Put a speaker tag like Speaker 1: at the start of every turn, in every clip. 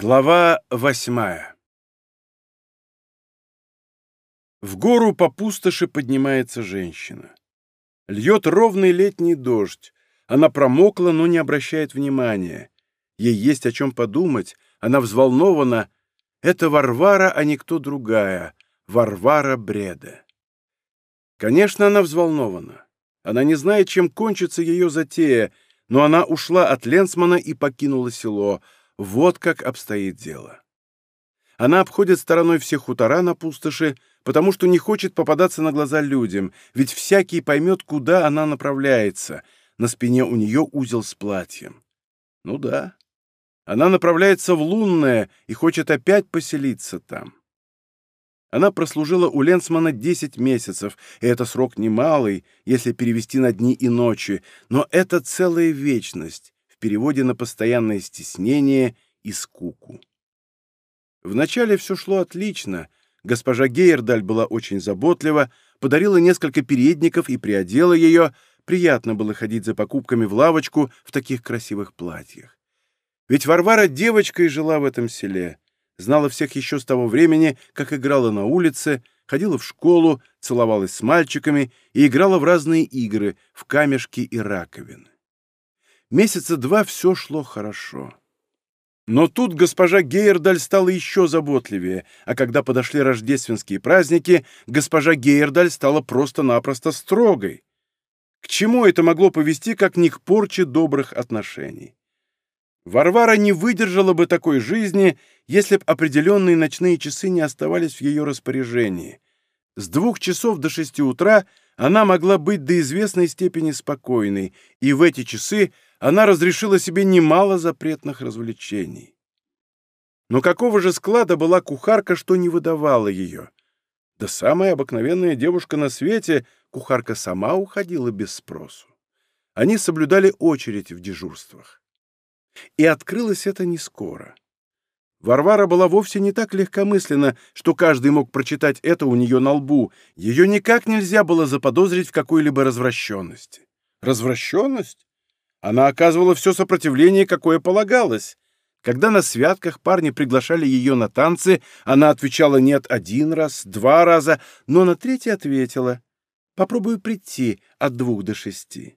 Speaker 1: Глава восьмая В гору по пустоши поднимается женщина. Льет ровный летний дождь. Она промокла, но не обращает внимания. Ей есть о чем подумать. Она взволнована. Это Варвара, а не кто другая. Варвара Бреда. Конечно, она взволнована. Она не знает, чем кончится ее затея, но она ушла от Ленсмана и покинула село — вот как обстоит дело. Она обходит стороной все хутора на пустоши, потому что не хочет попадаться на глаза людям, ведь всякий поймет, куда она направляется. На спине у нее узел с платьем. Ну да. Она направляется в Лунное и хочет опять поселиться там. Она прослужила у Ленсмана 10 месяцев, и это срок немалый, если перевести на дни и ночи, но это целая вечность, в переводе на постоянное стеснение и скуку. Вначале все шло отлично. Госпожа Гейердаль была очень заботлива, подарила несколько передников и приодела ее. Приятно было ходить за покупками в лавочку в таких красивых платьях. Ведь Варвара девочкой жила в этом селе, знала всех еще с того времени, как играла на улице, ходила в школу, целовалась с мальчиками и играла в разные игры, в камешки и раковины. Месяца два все шло хорошо. Но тут госпожа Гейердаль стала еще заботливее, а когда подошли рождественские праздники, госпожа Гейердаль стала просто-напросто строгой. К чему это могло повести, как не к порче добрых отношений? Варвара не выдержала бы такой жизни, если б определенные ночные часы не оставались в ее распоряжении. С двух часов до шести утра она могла быть до известной степени спокойной, и в эти часы она разрешила себе немало запретных развлечений. Но какого же склада была кухарка, что не выдавала ее? Да самая обыкновенная девушка на свете, кухарка сама уходила без спросу. Они соблюдали очередь в дежурствах. И открылось это не скоро. Варвара была вовсе не так легкомысленна, что каждый мог прочитать это у нее на лбу. Ее никак нельзя было заподозрить в какой-либо развращенности. Развращенность? Она оказывала все сопротивление, какое полагалось. Когда на святках парни приглашали ее на танцы, она отвечала «нет» один раз, два раза, но на третий ответила «попробую прийти от двух до шести».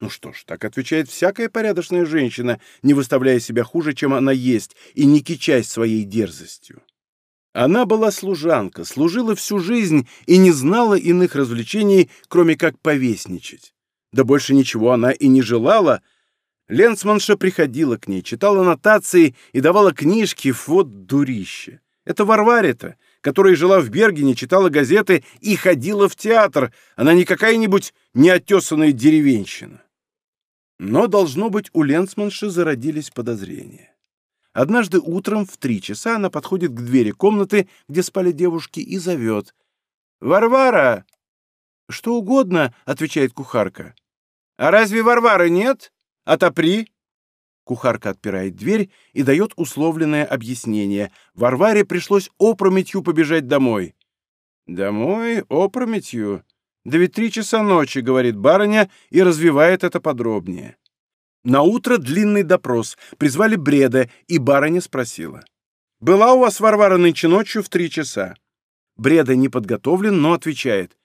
Speaker 1: Ну что ж, так отвечает всякая порядочная женщина, не выставляя себя хуже, чем она есть, и не кичась своей дерзостью. Она была служанка, служила всю жизнь и не знала иных развлечений, кроме как повесничать. Да больше ничего она и не желала. Ленцманша приходила к ней, читала нотации и давала книжки, вот дурище. Это Варваре-то, которая жила в Бергене, читала газеты и ходила в театр. Она не какая-нибудь неотесанная деревенщина. Но, должно быть, у Ленцманши зародились подозрения. Однажды утром в три часа она подходит к двери комнаты, где спали девушки, и зовет. «Варвара!» «Что угодно», — отвечает кухарка. «А разве Варвары нет? Отопри!» Кухарка отпирает дверь и дает условленное объяснение. Варваре пришлось опрометью побежать домой. «Домой? Опрометью? Да ведь три часа ночи», — говорит барыня и развивает это подробнее. На утро длинный допрос. Призвали Бреда, и барыня спросила. «Была у вас Варвара нынче ночью в три часа?» Бреда не подготовлен, но отвечает.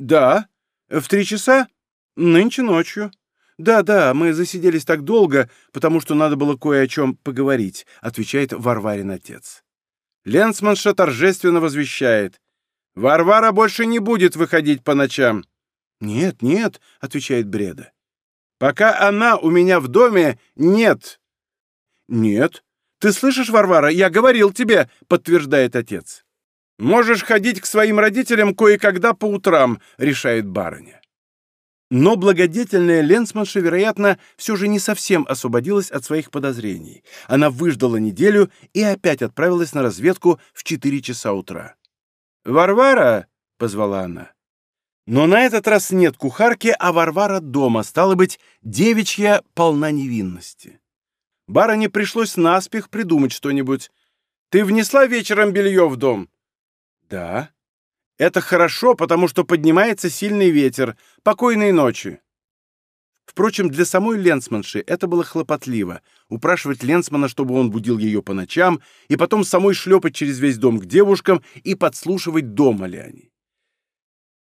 Speaker 1: «Да. В три часа? Нынче ночью». «Да-да, мы засиделись так долго, потому что надо было кое о чем поговорить», — отвечает Варварин отец. Ленсманша торжественно возвещает. «Варвара больше не будет выходить по ночам». «Нет, нет», — отвечает Бреда. «Пока она у меня в доме, нет». «Нет. Ты слышишь, Варвара, я говорил тебе», — подтверждает отец. «Можешь ходить к своим родителям кое-когда по утрам», — решает барыня. Но благодетельная Ленсманша, вероятно, все же не совсем освободилась от своих подозрений. Она выждала неделю и опять отправилась на разведку в 4 часа утра. «Варвара!» — позвала она. Но на этот раз нет кухарки, а Варвара дома, стало быть, девичья полна невинности. Барыне пришлось наспех придумать что-нибудь. «Ты внесла вечером белье в дом?» «Да». «Это хорошо, потому что поднимается сильный ветер. Покойной ночи». Впрочем, для самой Ленсманши это было хлопотливо — упрашивать Ленсмана, чтобы он будил ее по ночам, и потом самой шлепать через весь дом к девушкам и подслушивать, дома ли они.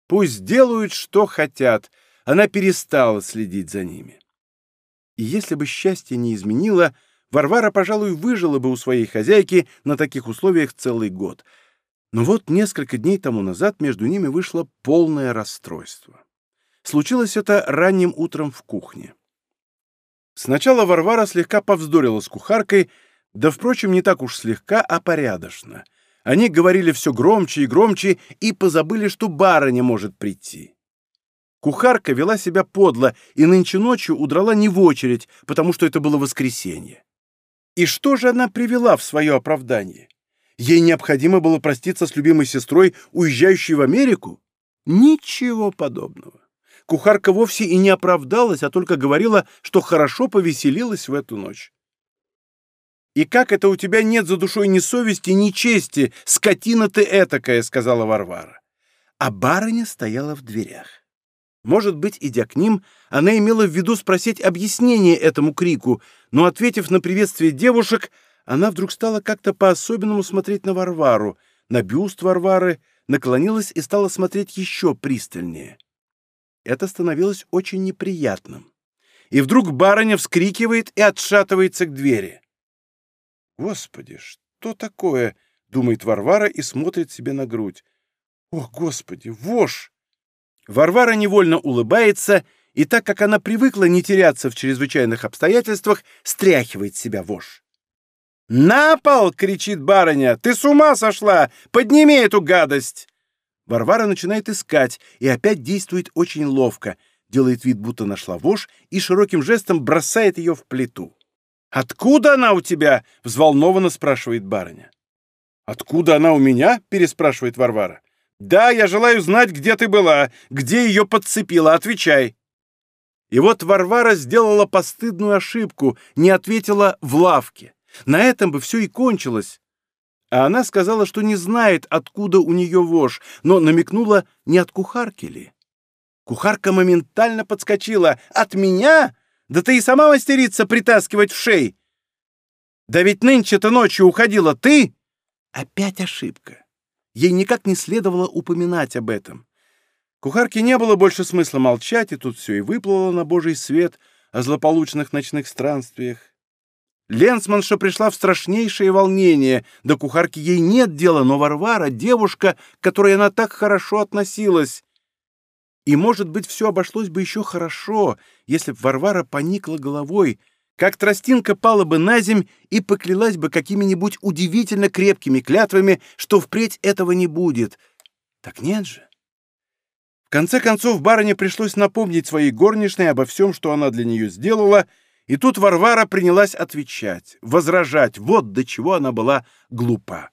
Speaker 1: Пусть делают, что хотят, она перестала следить за ними. И если бы счастье не изменило, Варвара, пожалуй, выжила бы у своей хозяйки на таких условиях целый год. Но вот несколько дней тому назад между ними вышло полное расстройство. Случилось это ранним утром в кухне. Сначала Варвара слегка повздорила с кухаркой, да, впрочем, не так уж слегка, а порядочно. Они говорили все громче и громче и позабыли, что барыня может прийти. Кухарка вела себя подло и нынче ночью удрала не в очередь, потому что это было воскресенье. И что же она привела в свое оправдание? Ей необходимо было проститься с любимой сестрой, уезжающей в Америку? Ничего подобного. Кухарка вовсе и не оправдалась, а только говорила, что хорошо повеселилась в эту ночь. «И как это у тебя нет за душой ни совести, ни чести, скотина ты этакая», — сказала Варвара. А барыня стояла в дверях. Может быть, идя к ним, она имела в виду спросить объяснение этому крику, но, ответив на приветствие девушек, она вдруг стала как-то по-особенному смотреть на Варвару, на бюст Варвары, наклонилась и стала смотреть еще пристальнее это становилось очень неприятным. И вдруг барыня вскрикивает и отшатывается к двери. «Господи, что такое?» — думает Варвара и смотрит себе на грудь. «О, Господи, вошь!» Варвара невольно улыбается, и так как она привыкла не теряться в чрезвычайных обстоятельствах, стряхивает себя вошь. «На пол!» — кричит барыня. «Ты с ума сошла! Подними эту гадость!» Варвара начинает искать и опять действует очень ловко, делает вид, будто нашла вошь и широким жестом бросает ее в плиту. «Откуда она у тебя?» — взволнованно спрашивает барыня. «Откуда она у меня?» — переспрашивает Варвара. «Да, я желаю знать, где ты была, где ее подцепила. Отвечай!» И вот Варвара сделала постыдную ошибку, не ответила в лавке. На этом бы все и кончилось. А она сказала, что не знает, откуда у нее вож, но намекнула, не от кухарки ли. Кухарка моментально подскочила. «От меня? Да ты и сама мастерица притаскивать в шей!» «Да ведь нынче-то ночью уходила ты!» Опять ошибка. Ей никак не следовало упоминать об этом. Кухарке не было больше смысла молчать, и тут все и выплыло на божий свет о злополучных ночных странствиях. Ленсманша пришла в страшнейшее волнение. До кухарки ей нет дела, но Варвара — девушка, к которой она так хорошо относилась. И, может быть, все обошлось бы еще хорошо, если б Варвара поникла головой, как тростинка пала бы на земь и поклялась бы какими-нибудь удивительно крепкими клятвами, что впредь этого не будет. Так нет же. В конце концов, барыне пришлось напомнить своей горничной обо всем, что она для нее сделала — и тут Варвара принялась отвечать, возражать, вот до чего она была глупа.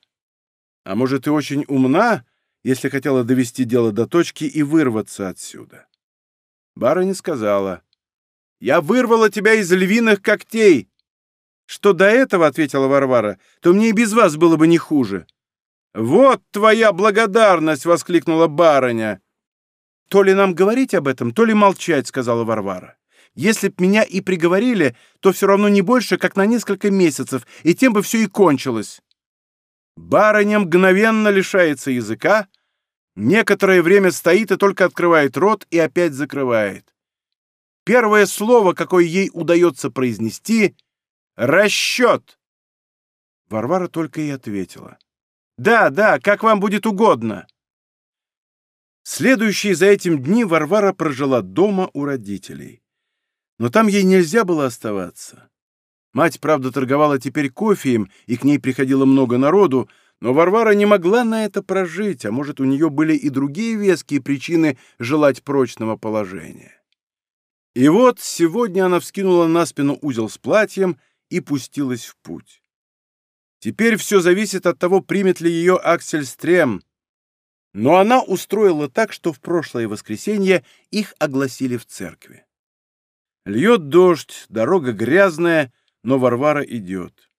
Speaker 1: А может, и очень умна, если хотела довести дело до точки и вырваться отсюда. Барыня сказала, «Я вырвала тебя из львиных когтей!» «Что до этого, — ответила Варвара, — то мне и без вас было бы не хуже». «Вот твоя благодарность!» — воскликнула барыня. «То ли нам говорить об этом, то ли молчать», — сказала Варвара. Если б меня и приговорили, то все равно не больше, как на несколько месяцев, и тем бы все и кончилось. Барыня мгновенно лишается языка, некоторое время стоит и только открывает рот и опять закрывает. Первое слово, какое ей удается произнести — «расчет». Варвара только и ответила. «Да, да, как вам будет угодно». Следующие за этим дни Варвара прожила дома у родителей. Но там ей нельзя было оставаться. Мать, правда, торговала теперь кофеем, и к ней приходило много народу, но Варвара не могла на это прожить, а может, у нее были и другие веские причины желать прочного положения. И вот сегодня она вскинула на спину узел с платьем и пустилась в путь. Теперь все зависит от того, примет ли ее Аксель Стрем. Но она устроила так, что в прошлое воскресенье их огласили в церкви. Льет дождь, дорога грязная, но Варвара идет.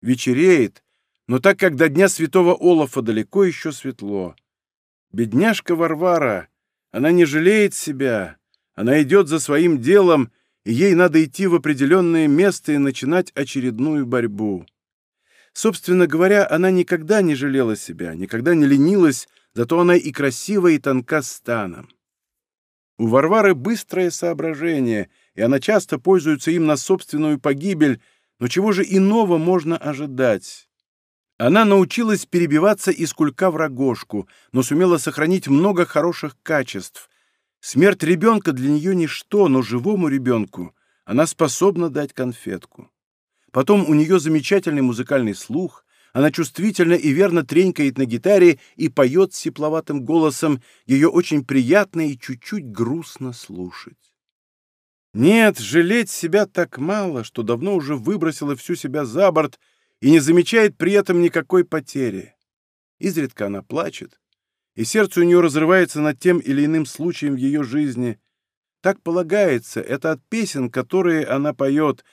Speaker 1: Вечереет, но так как до дня святого Олафа далеко еще светло. Бедняжка Варвара, она не жалеет себя, она идет за своим делом, и ей надо идти в определенное место и начинать очередную борьбу. Собственно говоря, она никогда не жалела себя, никогда не ленилась, зато она и красива, и тонка станом. У Варвары быстрое соображение, и она часто пользуется им на собственную погибель, но чего же иного можно ожидать? Она научилась перебиваться из кулька в рогожку, но сумела сохранить много хороших качеств. Смерть ребенка для нее ничто, но живому ребенку она способна дать конфетку. Потом у нее замечательный музыкальный слух, она чувствительно и верно тренькает на гитаре и поет сипловатым голосом, ее очень приятно и чуть-чуть грустно слушать. Нет, жалеть себя так мало, что давно уже выбросила всю себя за борт — и не замечает при этом никакой потери. Изредка она плачет, и сердце у нее разрывается над тем или иным случаем в ее жизни. Так полагается, это от песен, которые она поет,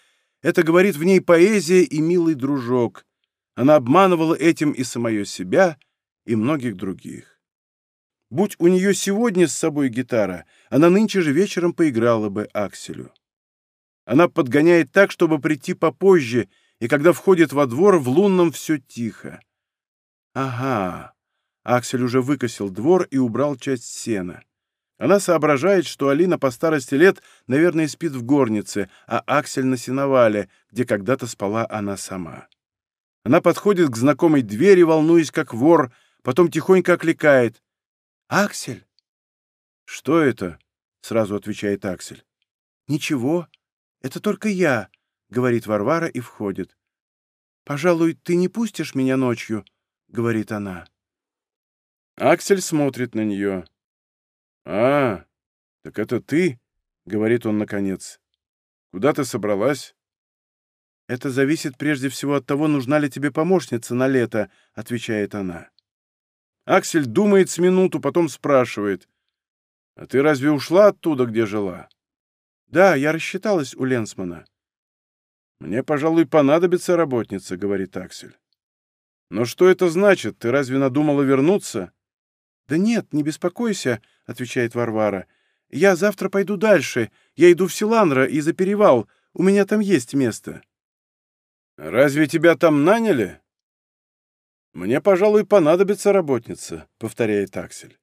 Speaker 1: это говорит в ней поэзия и милый дружок. Она обманывала этим и самое себя, и многих других. Будь у нее сегодня с собой гитара, она нынче же вечером поиграла бы Акселю. Она подгоняет так, чтобы прийти попозже — и когда входит во двор, в лунном все тихо. Ага, Аксель уже выкосил двор и убрал часть сена. Она соображает, что Алина по старости лет, наверное, спит в горнице, а Аксель на сеновале, где когда-то спала она сама. Она подходит к знакомой двери, волнуясь как вор, потом тихонько окликает. «Аксель!» «Что это?» — сразу отвечает Аксель. «Ничего, это только я», — говорит Варвара и входит. «Пожалуй, ты не пустишь меня ночью?» — говорит она. Аксель смотрит на нее. «А, так это ты?» — говорит он наконец. «Куда ты собралась?» «Это зависит прежде всего от того, нужна ли тебе помощница на лето», — отвечает она. Аксель думает с минуту, потом спрашивает. «А ты разве ушла оттуда, где жила?» «Да, я рассчиталась у Ленсмана». «Мне, пожалуй, понадобится работница», — говорит Аксель. «Но что это значит? Ты разве надумала вернуться?» «Да нет, не беспокойся», — отвечает Варвара. «Я завтра пойду дальше. Я иду в Силанро и за перевал. У меня там есть место». «Разве тебя там наняли?» «Мне, пожалуй, понадобится работница», — повторяет Аксель.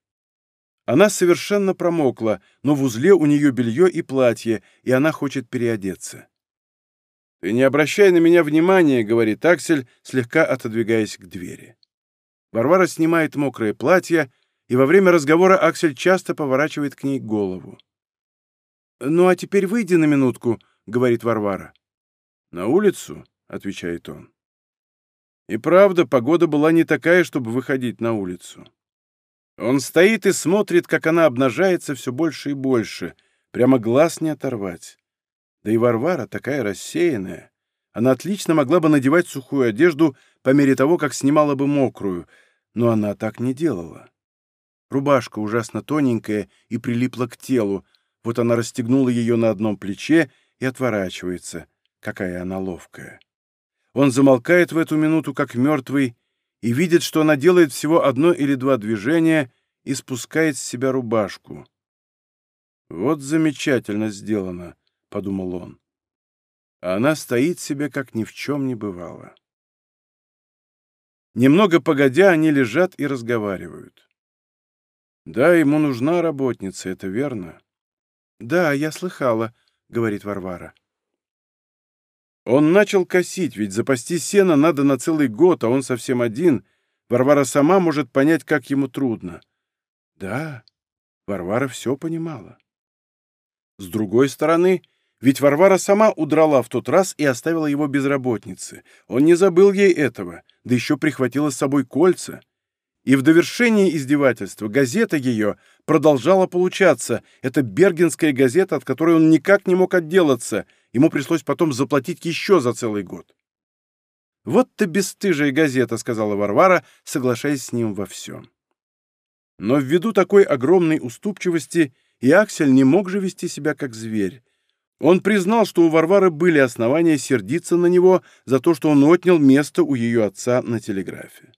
Speaker 1: Она совершенно промокла, но в узле у нее белье и платье, и она хочет переодеться. «Ты не обращай на меня внимания», — говорит Аксель, слегка отодвигаясь к двери. Варвара снимает мокрое платье, и во время разговора Аксель часто поворачивает к ней голову. «Ну а теперь выйди на минутку», — говорит Варвара. «На улицу?» — отвечает он. И правда, погода была не такая, чтобы выходить на улицу. Он стоит и смотрит, как она обнажается все больше и больше, прямо глаз не оторвать. Да и Варвара такая рассеянная. Она отлично могла бы надевать сухую одежду по мере того, как снимала бы мокрую, но она так не делала. Рубашка ужасно тоненькая и прилипла к телу, вот она расстегнула ее на одном плече и отворачивается. Какая она ловкая. Он замолкает в эту минуту, как мертвый, и видит, что она делает всего одно или два движения и спускает с себя рубашку. Вот замечательно сделано. — подумал он. А она стоит себе, как ни в чем не бывало. Немного погодя, они лежат и разговаривают. «Да, ему нужна работница, это верно». «Да, я слыхала», — говорит Варвара. Он начал косить, ведь запасти сена надо на целый год, а он совсем один. Варвара сама может понять, как ему трудно. Да, Варвара все понимала. С другой стороны, ведь Варвара сама удрала в тот раз и оставила его без работницы. Он не забыл ей этого, да еще прихватила с собой кольца. И в довершении издевательства газета ее продолжала получаться. Это бергенская газета, от которой он никак не мог отделаться. Ему пришлось потом заплатить еще за целый год. «Вот ты бесстыжая газета», — сказала Варвара, соглашаясь с ним во всем. Но ввиду такой огромной уступчивости и Аксель не мог же вести себя как зверь. Он признал, что у Варвары были основания сердиться на него за то, что он отнял место у ее отца на телеграфе.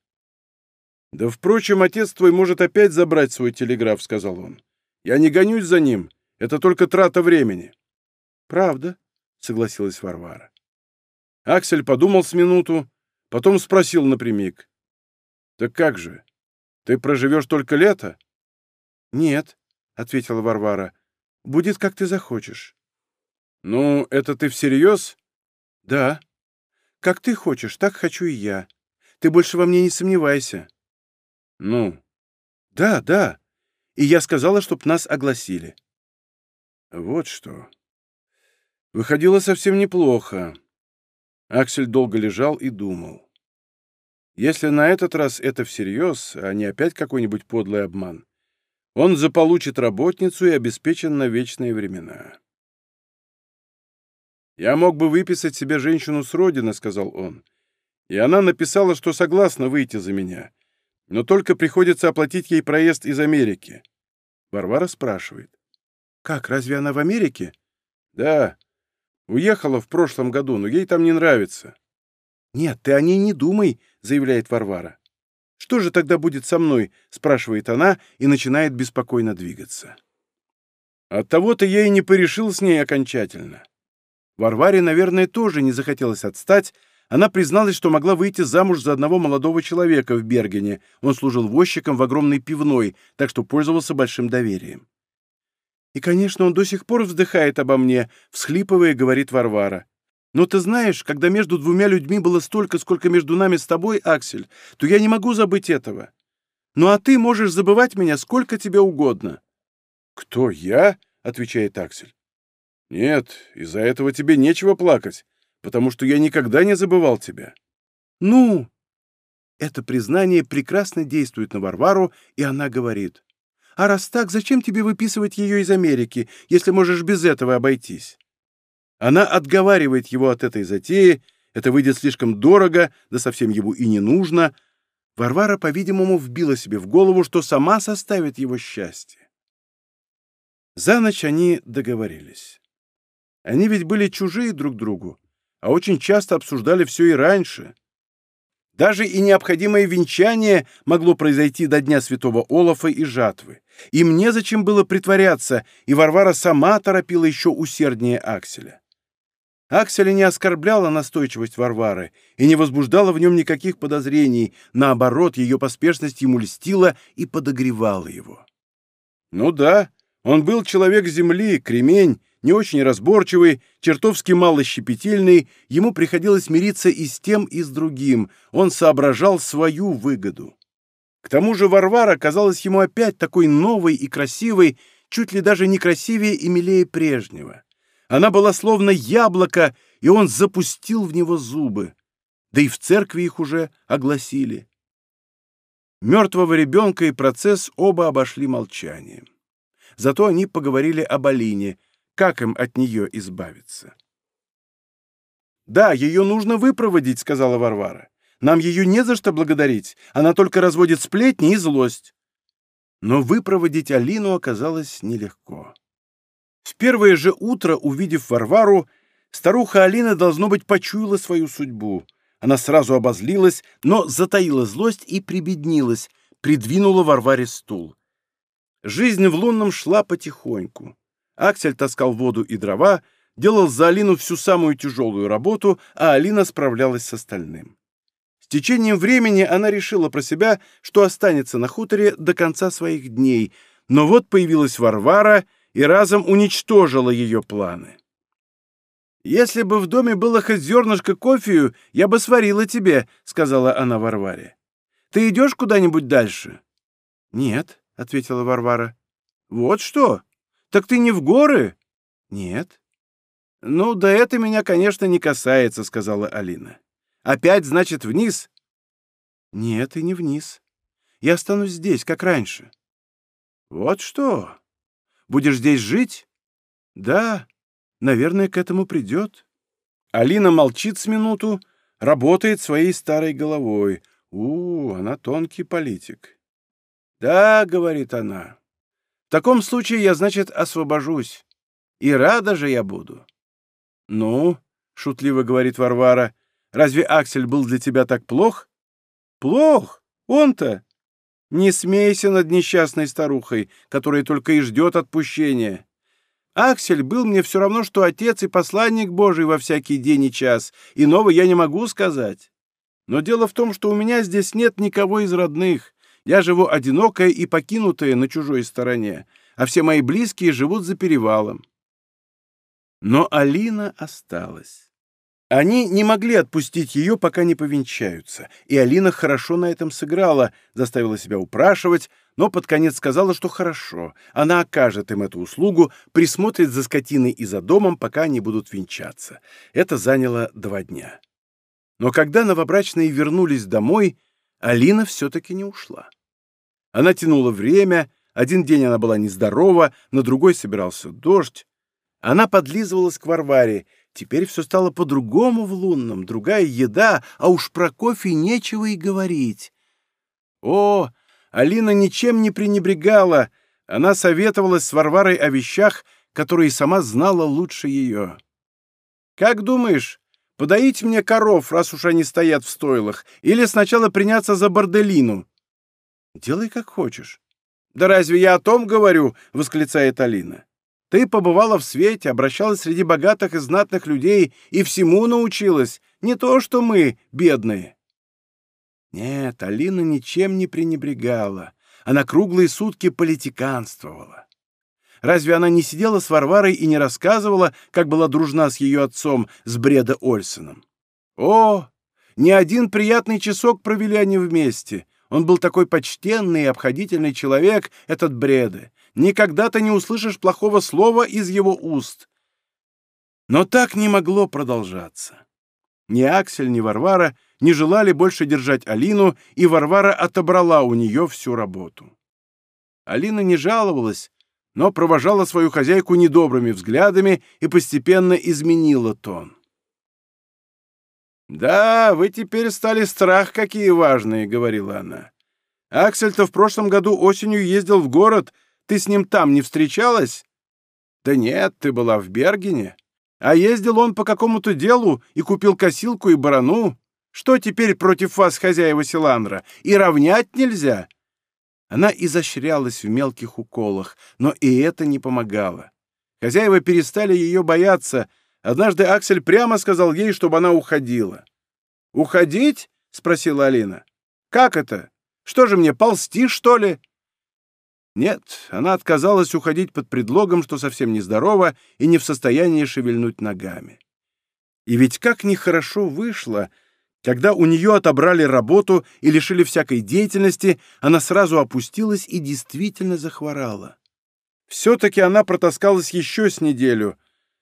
Speaker 1: «Да, впрочем, отец твой может опять забрать свой телеграф», — сказал он. «Я не гонюсь за ним. Это только трата времени». Правда, согласилась Варвара. Аксель подумал с минуту, потом спросил напрямик. Так как же? Ты проживешь только лето? Нет, ответила Варвара. Будет, как ты захочешь. Ну, это ты всерьез? Да. Как ты хочешь, так хочу и я. Ты больше во мне не сомневайся. Ну? Да, да. И я сказала, чтоб нас огласили. Вот что. Выходило совсем неплохо. Аксель долго лежал и думал. Если на этот раз это всерьез, а не опять какой-нибудь подлый обман, он заполучит работницу и обеспечен на вечные времена. «Я мог бы выписать себе женщину с родины», — сказал он. «И она написала, что согласна выйти за меня, но только приходится оплатить ей проезд из Америки». Варвара спрашивает. «Как, разве она в Америке?» «Да. Уехала в прошлом году, но ей там не нравится». «Нет, ты о ней не думай», — заявляет Варвара. «Что же тогда будет со мной?» — спрашивает она и начинает беспокойно двигаться. Оттого-то я и не порешил с ней окончательно. Варваре, наверное, тоже не захотелось отстать. Она призналась, что могла выйти замуж за одного молодого человека в Бергене. Он служил возчиком в огромной пивной, так что пользовался большим доверием. «И, конечно, он до сих пор вздыхает обо мне», — всхлипывая, говорит Варвара. «Но ты знаешь, когда между двумя людьми было столько, сколько между нами с тобой, Аксель, то я не могу забыть этого. Ну а ты можешь забывать меня сколько тебе угодно». «Кто, я?» — отвечает Аксель. «Нет, из-за этого тебе нечего плакать, потому что я никогда не забывал тебя». «Ну?» Это признание прекрасно действует на Варвару, и она говорит. «А раз так, зачем тебе выписывать ее из Америки, если можешь без этого обойтись?» Она отговаривает его от этой затеи, это выйдет слишком дорого, да совсем ему и не нужно. Варвара, по-видимому, вбила себе в голову, что сама составит его счастье. За ночь они договорились. Они ведь были чужие друг другу, а очень часто обсуждали все и раньше. Даже и необходимое венчание могло произойти до Дня Святого Олафа и жатвы. Им незачем было притворяться, и Варвара сама торопила еще усерднее Акселя. Акселя не оскорбляла настойчивость Варвары и не возбуждала в нем никаких подозрений, наоборот, ее поспешность ему льстила и подогревала его. Ну да, он был человек земли, кремень, не очень разборчивый, чертовски малощепетильный, ему приходилось мириться и с тем, и с другим, он соображал свою выгоду. К тому же Варвара казалась ему опять такой новой и красивой, чуть ли даже не красивее и милее прежнего. Она была словно яблоко, и он запустил в него зубы. Да и в церкви их уже огласили. Мертвого ребенка и процесс оба обошли молчанием. Зато они поговорили об Алине — как им от нее избавиться? «Да, ее нужно выпроводить», — сказала Варвара. «Нам ее не за что благодарить. Она только разводит сплетни и злость». Но выпроводить Алину оказалось нелегко. В первое же утро, увидев Варвару, старуха Алина, должно быть, почуяла свою судьбу. Она сразу обозлилась, но затаила злость и прибеднилась, придвинула Варваре стул. Жизнь в лунном шла потихоньку. Аксель таскал воду и дрова, делал за Алину всю самую тяжелую работу, а Алина справлялась с остальным. С течением времени она решила про себя, что останется на хуторе до конца своих дней, но вот появилась Варвара и разом уничтожила ее планы. «Если бы в доме было хоть зернышко кофею, я бы сварила тебе», — сказала она Варваре. «Ты идешь куда-нибудь дальше?» «Нет», — ответила Варвара. «Вот что? «Так ты не в горы?» «Нет». «Ну, да это меня, конечно, не касается», — сказала Алина. «Опять, значит, вниз?» «Нет, и не вниз. Я останусь здесь, как раньше». «Вот что? Будешь здесь жить?» «Да, наверное, к этому придет». Алина молчит с минуту, работает своей старой головой. У, она тонкий политик. «Да», — говорит она, в таком случае я, значит, освобожусь. И рада же я буду. Ну, шутливо говорит Варвара, разве Аксель был для тебя так плох? Плох? Он-то? Не смейся над несчастной старухой, которая только и ждет отпущения. Аксель был мне все равно, что отец и посланник Божий во всякий день и час. Иного я не могу сказать. Но дело в том, что у меня здесь нет никого из родных. Я живу одинокая и покинутая на чужой стороне, а все мои близкие живут за перевалом. Но Алина осталась. Они не могли отпустить ее, пока не повенчаются, и Алина хорошо на этом сыграла, заставила себя упрашивать, но под конец сказала, что хорошо, она окажет им эту услугу, присмотрит за скотиной и за домом, пока они будут венчаться. Это заняло два дня. Но когда новобрачные вернулись домой, Алина все-таки не ушла. Она тянула время, один день она была нездорова, на другой собирался дождь. Она подлизывалась к Варваре, теперь все стало по-другому в лунном, другая еда, а уж про кофе нечего и говорить. О, Алина ничем не пренебрегала, она советовалась с Варварой о вещах, которые сама знала лучше ее. «Как думаешь, подоить мне коров, раз уж они стоят в стойлах, или сначала приняться за борделину?» «Делай, как хочешь». «Да разве я о том говорю?» — восклицает Алина. «Ты побывала в свете, обращалась среди богатых и знатных людей и всему научилась, не то что мы, бедные». Нет, Алина ничем не пренебрегала. Она круглые сутки политиканствовала. Разве она не сидела с Варварой и не рассказывала, как была дружна с ее отцом, с Бреда Ольсоном? О, ни один приятный часок провели они вместе. Он был такой почтенный и обходительный человек, этот Бреда. Никогда ты не услышишь плохого слова из его уст. Но так не могло продолжаться. Ни Аксель, ни Варвара не желали больше держать Алину, и Варвара отобрала у нее всю работу. Алина не жаловалась, но провожала свою хозяйку недобрыми взглядами и постепенно изменила тон. «Да, вы теперь стали страх какие важные», — говорила она. «Аксель-то в прошлом году осенью ездил в город. Ты с ним там не встречалась?» «Да нет, ты была в Бергене. А ездил он по какому-то делу и купил косилку и барану. Что теперь против вас, хозяева Силандра? И равнять нельзя!» Она изощрялась в мелких уколах, но и это не помогало. Хозяева перестали ее бояться. Однажды Аксель прямо сказал ей, чтобы она уходила. «Уходить?» — спросила Алина. «Как это? Что же мне, ползти, что ли?» Нет, она отказалась уходить под предлогом, что совсем нездорова и не в состоянии шевельнуть ногами. И ведь как нехорошо вышло, когда у нее отобрали работу и лишили всякой деятельности, она сразу опустилась и действительно захворала. Все-таки она протаскалась еще с неделю.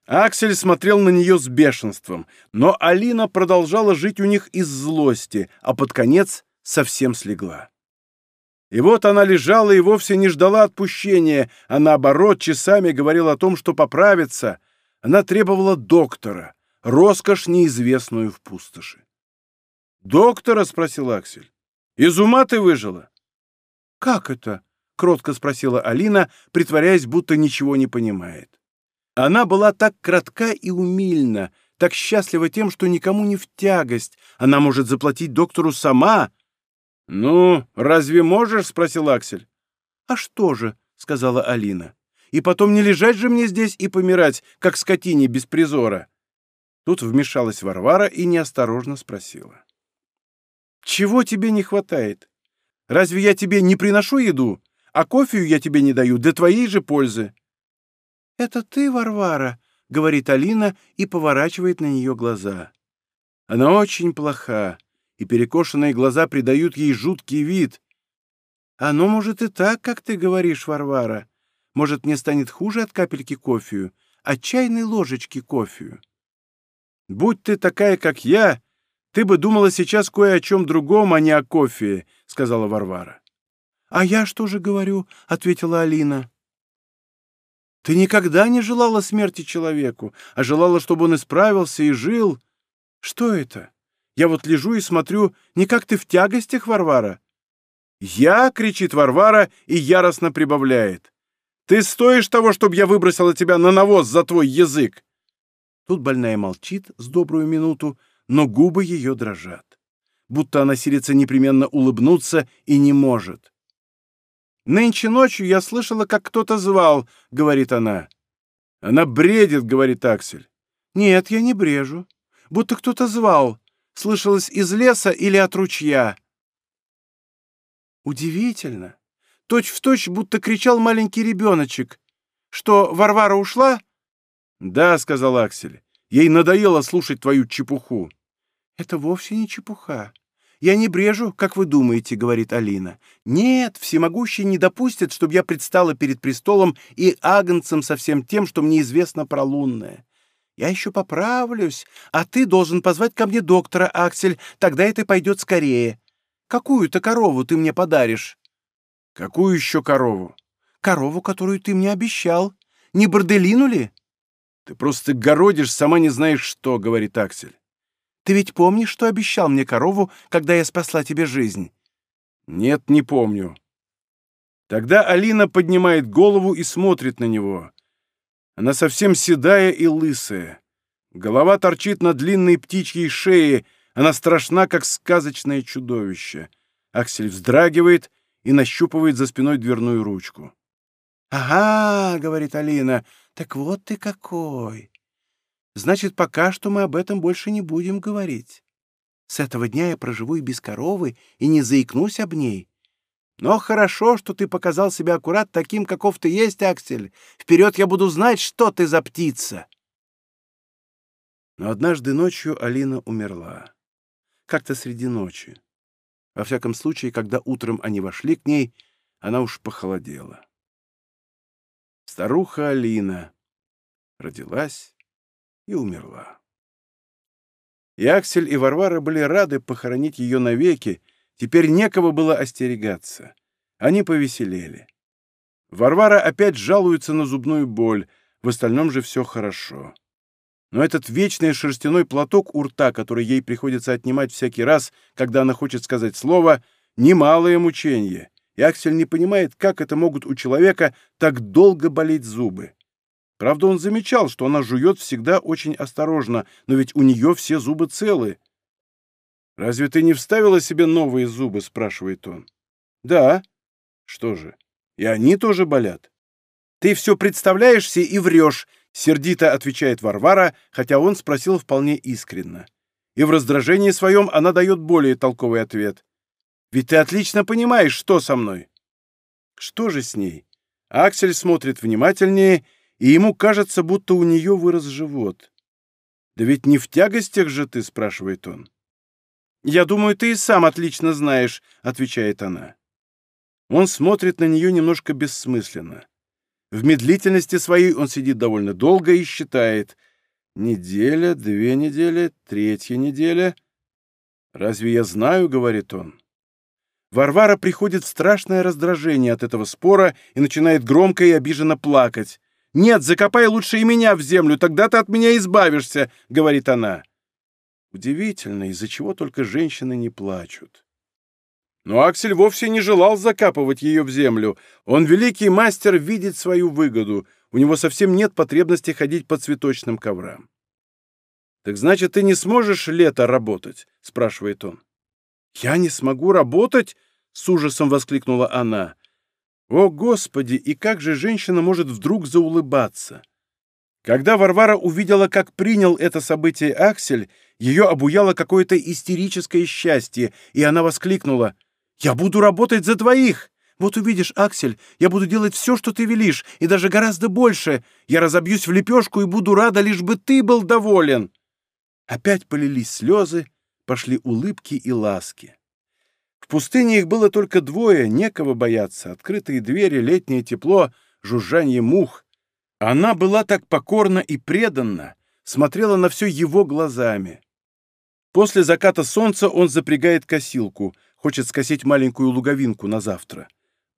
Speaker 1: Аксель смотрел на нее с бешенством, но Алина продолжала жить у них из злости, а под конец совсем слегла. И вот она лежала и вовсе не ждала отпущения, а наоборот часами говорила о том, что поправится. Она требовала доктора, роскошь неизвестную в пустоши. «Доктора?» — спросил Аксель. «Из ума ты выжила?» «Как это?» — кротко спросила Алина, притворяясь, будто ничего не понимает. Она была так кратка и умильна, так счастлива тем, что никому не в тягость. Она может заплатить доктору сама, «Ну, разве можешь?» — спросил Аксель. «А что же?» — сказала Алина. «И потом не лежать же мне здесь и помирать, как скотине без призора». Тут вмешалась Варвара и неосторожно спросила. «Чего тебе не хватает? Разве я тебе не приношу еду, а кофею я тебе не даю для твоей же пользы?» «Это ты, Варвара?» — говорит Алина и поворачивает на нее глаза. Она очень плоха, и перекошенные глаза придают ей жуткий вид. «Оно может и так, как ты говоришь, Варвара. Может, мне станет хуже от капельки кофею, от чайной ложечки кофею. Будь ты такая, как я, ты бы думала сейчас кое о чем другом, а не о кофе», — сказала Варвара. «А я что же говорю?» — ответила Алина. «Ты никогда не желала смерти человеку, а желала, чтобы он исправился и жил. Что это? Я вот лежу и смотрю, не как ты в тягостях, Варвара. «Я!» — кричит Варвара и яростно прибавляет. «Ты стоишь того, чтобы я выбросила тебя на навоз за твой язык!» Тут больная молчит с добрую минуту, но губы ее дрожат. Будто она силится непременно улыбнуться и не может. «Нынче ночью я слышала, как кто-то звал», — говорит она. Она бредит, говорит Аксель.
Speaker 2: Нет, я не брежу. Будто кто-то звал. Слышалось из леса или от ручья. Удивительно. Точь в точь, будто кричал маленький ребеночек. Что, Варвара ушла?
Speaker 1: Да, сказал Аксель. Ей надоело слушать твою чепуху.
Speaker 2: Это вовсе не чепуха. «Я не брежу, как вы думаете», — говорит Алина. «Нет, всемогущий не допустит, чтобы я предстала перед престолом и агнцем со всем тем, что мне известно про лунное. Я еще поправлюсь, а ты должен позвать ко мне доктора, Аксель, тогда это пойдет скорее. Какую-то корову ты мне подаришь?»
Speaker 1: «Какую еще корову?»
Speaker 2: «Корову, которую ты мне обещал. Не борделину ли?»
Speaker 1: «Ты просто городишь, сама не знаешь что», — говорит Аксель.
Speaker 2: Ты ведь помнишь, что обещал мне корову, когда я спасла тебе жизнь?»
Speaker 1: «Нет, не помню». Тогда Алина поднимает голову и смотрит на него. Она совсем седая и лысая. Голова торчит на длинной птичьей шее, она страшна, как сказочное чудовище. Аксель вздрагивает и нащупывает за спиной дверную ручку.
Speaker 2: «Ага», — говорит Алина, — «так вот ты какой! Значит, пока что мы об этом больше не будем говорить. С этого дня я проживу и без коровы, и не заикнусь об ней. Но хорошо, что ты показал себя аккурат таким, каков ты есть, Аксель. Вперед я буду знать, что ты за птица.
Speaker 1: Но однажды ночью Алина умерла. Как-то среди ночи. Во всяком случае, когда утром они вошли к ней, она уж похолодела. Старуха Алина родилась и умерла. И Аксель, и Варвара были рады похоронить ее навеки, теперь некого было остерегаться. Они повеселели. Варвара опять жалуется на зубную боль, в остальном же все хорошо. Но этот вечный шерстяной платок у рта, который ей приходится отнимать всякий раз, когда она хочет сказать слово, немалое мучение, и Аксель не понимает, как это могут у человека так долго болеть зубы. Правда, он замечал, что она жует всегда очень осторожно, но ведь у нее все зубы целы. «Разве ты не вставила себе новые зубы?» — спрашивает он. «Да». «Что же, и они тоже болят?» «Ты все представляешься и врешь», — сердито отвечает Варвара, хотя он спросил вполне искренно. И в раздражении своем она дает более толковый ответ. «Ведь ты отлично понимаешь, что со мной». «Что же с ней?» Аксель смотрит внимательнее и ему кажется, будто у нее вырос живот. «Да ведь не в тягостях же ты?» — спрашивает он. «Я думаю, ты и сам отлично знаешь», — отвечает она. Он смотрит на нее немножко бессмысленно. В медлительности своей он сидит довольно долго и считает. Неделя, две недели, третья неделя. «Разве я знаю?» — говорит он. Варвара приходит страшное раздражение от этого спора и начинает громко и обиженно плакать. «Нет, закопай лучше и меня в землю, тогда ты от меня избавишься», — говорит она. Удивительно, из-за чего только женщины не плачут. Но Аксель вовсе не желал закапывать ее в землю. Он великий мастер видеть свою выгоду. У него совсем нет потребности ходить по цветочным коврам. «Так значит, ты не сможешь лето работать?» — спрашивает он. «Я не смогу работать?» — с ужасом воскликнула она. О, Господи, и как же женщина может вдруг заулыбаться? Когда Варвара увидела, как принял это событие Аксель, ее обуяло какое-то истерическое счастье, и она воскликнула «Я буду работать за двоих!» «Вот увидишь, Аксель, я буду делать все, что ты велишь, и даже гораздо больше. Я разобьюсь в лепешку и буду рада, лишь бы ты был доволен». Опять полились слезы, пошли улыбки и ласки. В пустыне их было только двое, некого бояться. Открытые двери, летнее тепло, жужжание мух. Она была так покорна и преданна, смотрела на все его глазами. После заката солнца он запрягает косилку, хочет скосить маленькую луговинку на завтра.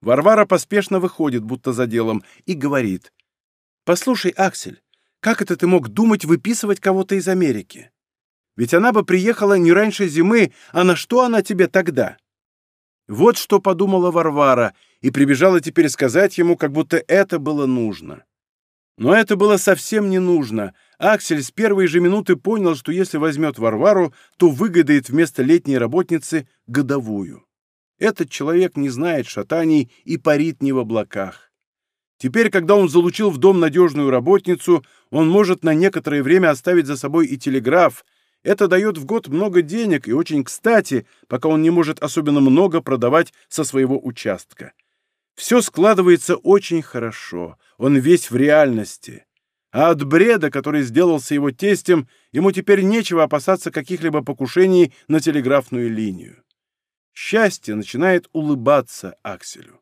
Speaker 1: Варвара поспешно выходит, будто за делом, и говорит. «Послушай, Аксель, как это ты мог думать выписывать кого-то из Америки? Ведь она бы приехала не раньше зимы, а на что она тебе тогда?» Вот что подумала Варвара и прибежала теперь сказать ему, как будто это было нужно. Но это было совсем не нужно. Аксель с первой же минуты понял, что если возьмет Варвару, то выгодает вместо летней работницы годовую. Этот человек не знает шатаний и парит не в облаках. Теперь, когда он залучил в дом надежную работницу, он может на некоторое время оставить за собой и телеграф. Это дает в год много денег и очень кстати, пока он не может особенно много продавать со своего участка. Все складывается очень хорошо, он весь в реальности. А от бреда, который сделался его тестем, ему теперь нечего опасаться каких-либо покушений на телеграфную линию. Счастье начинает улыбаться Акселю.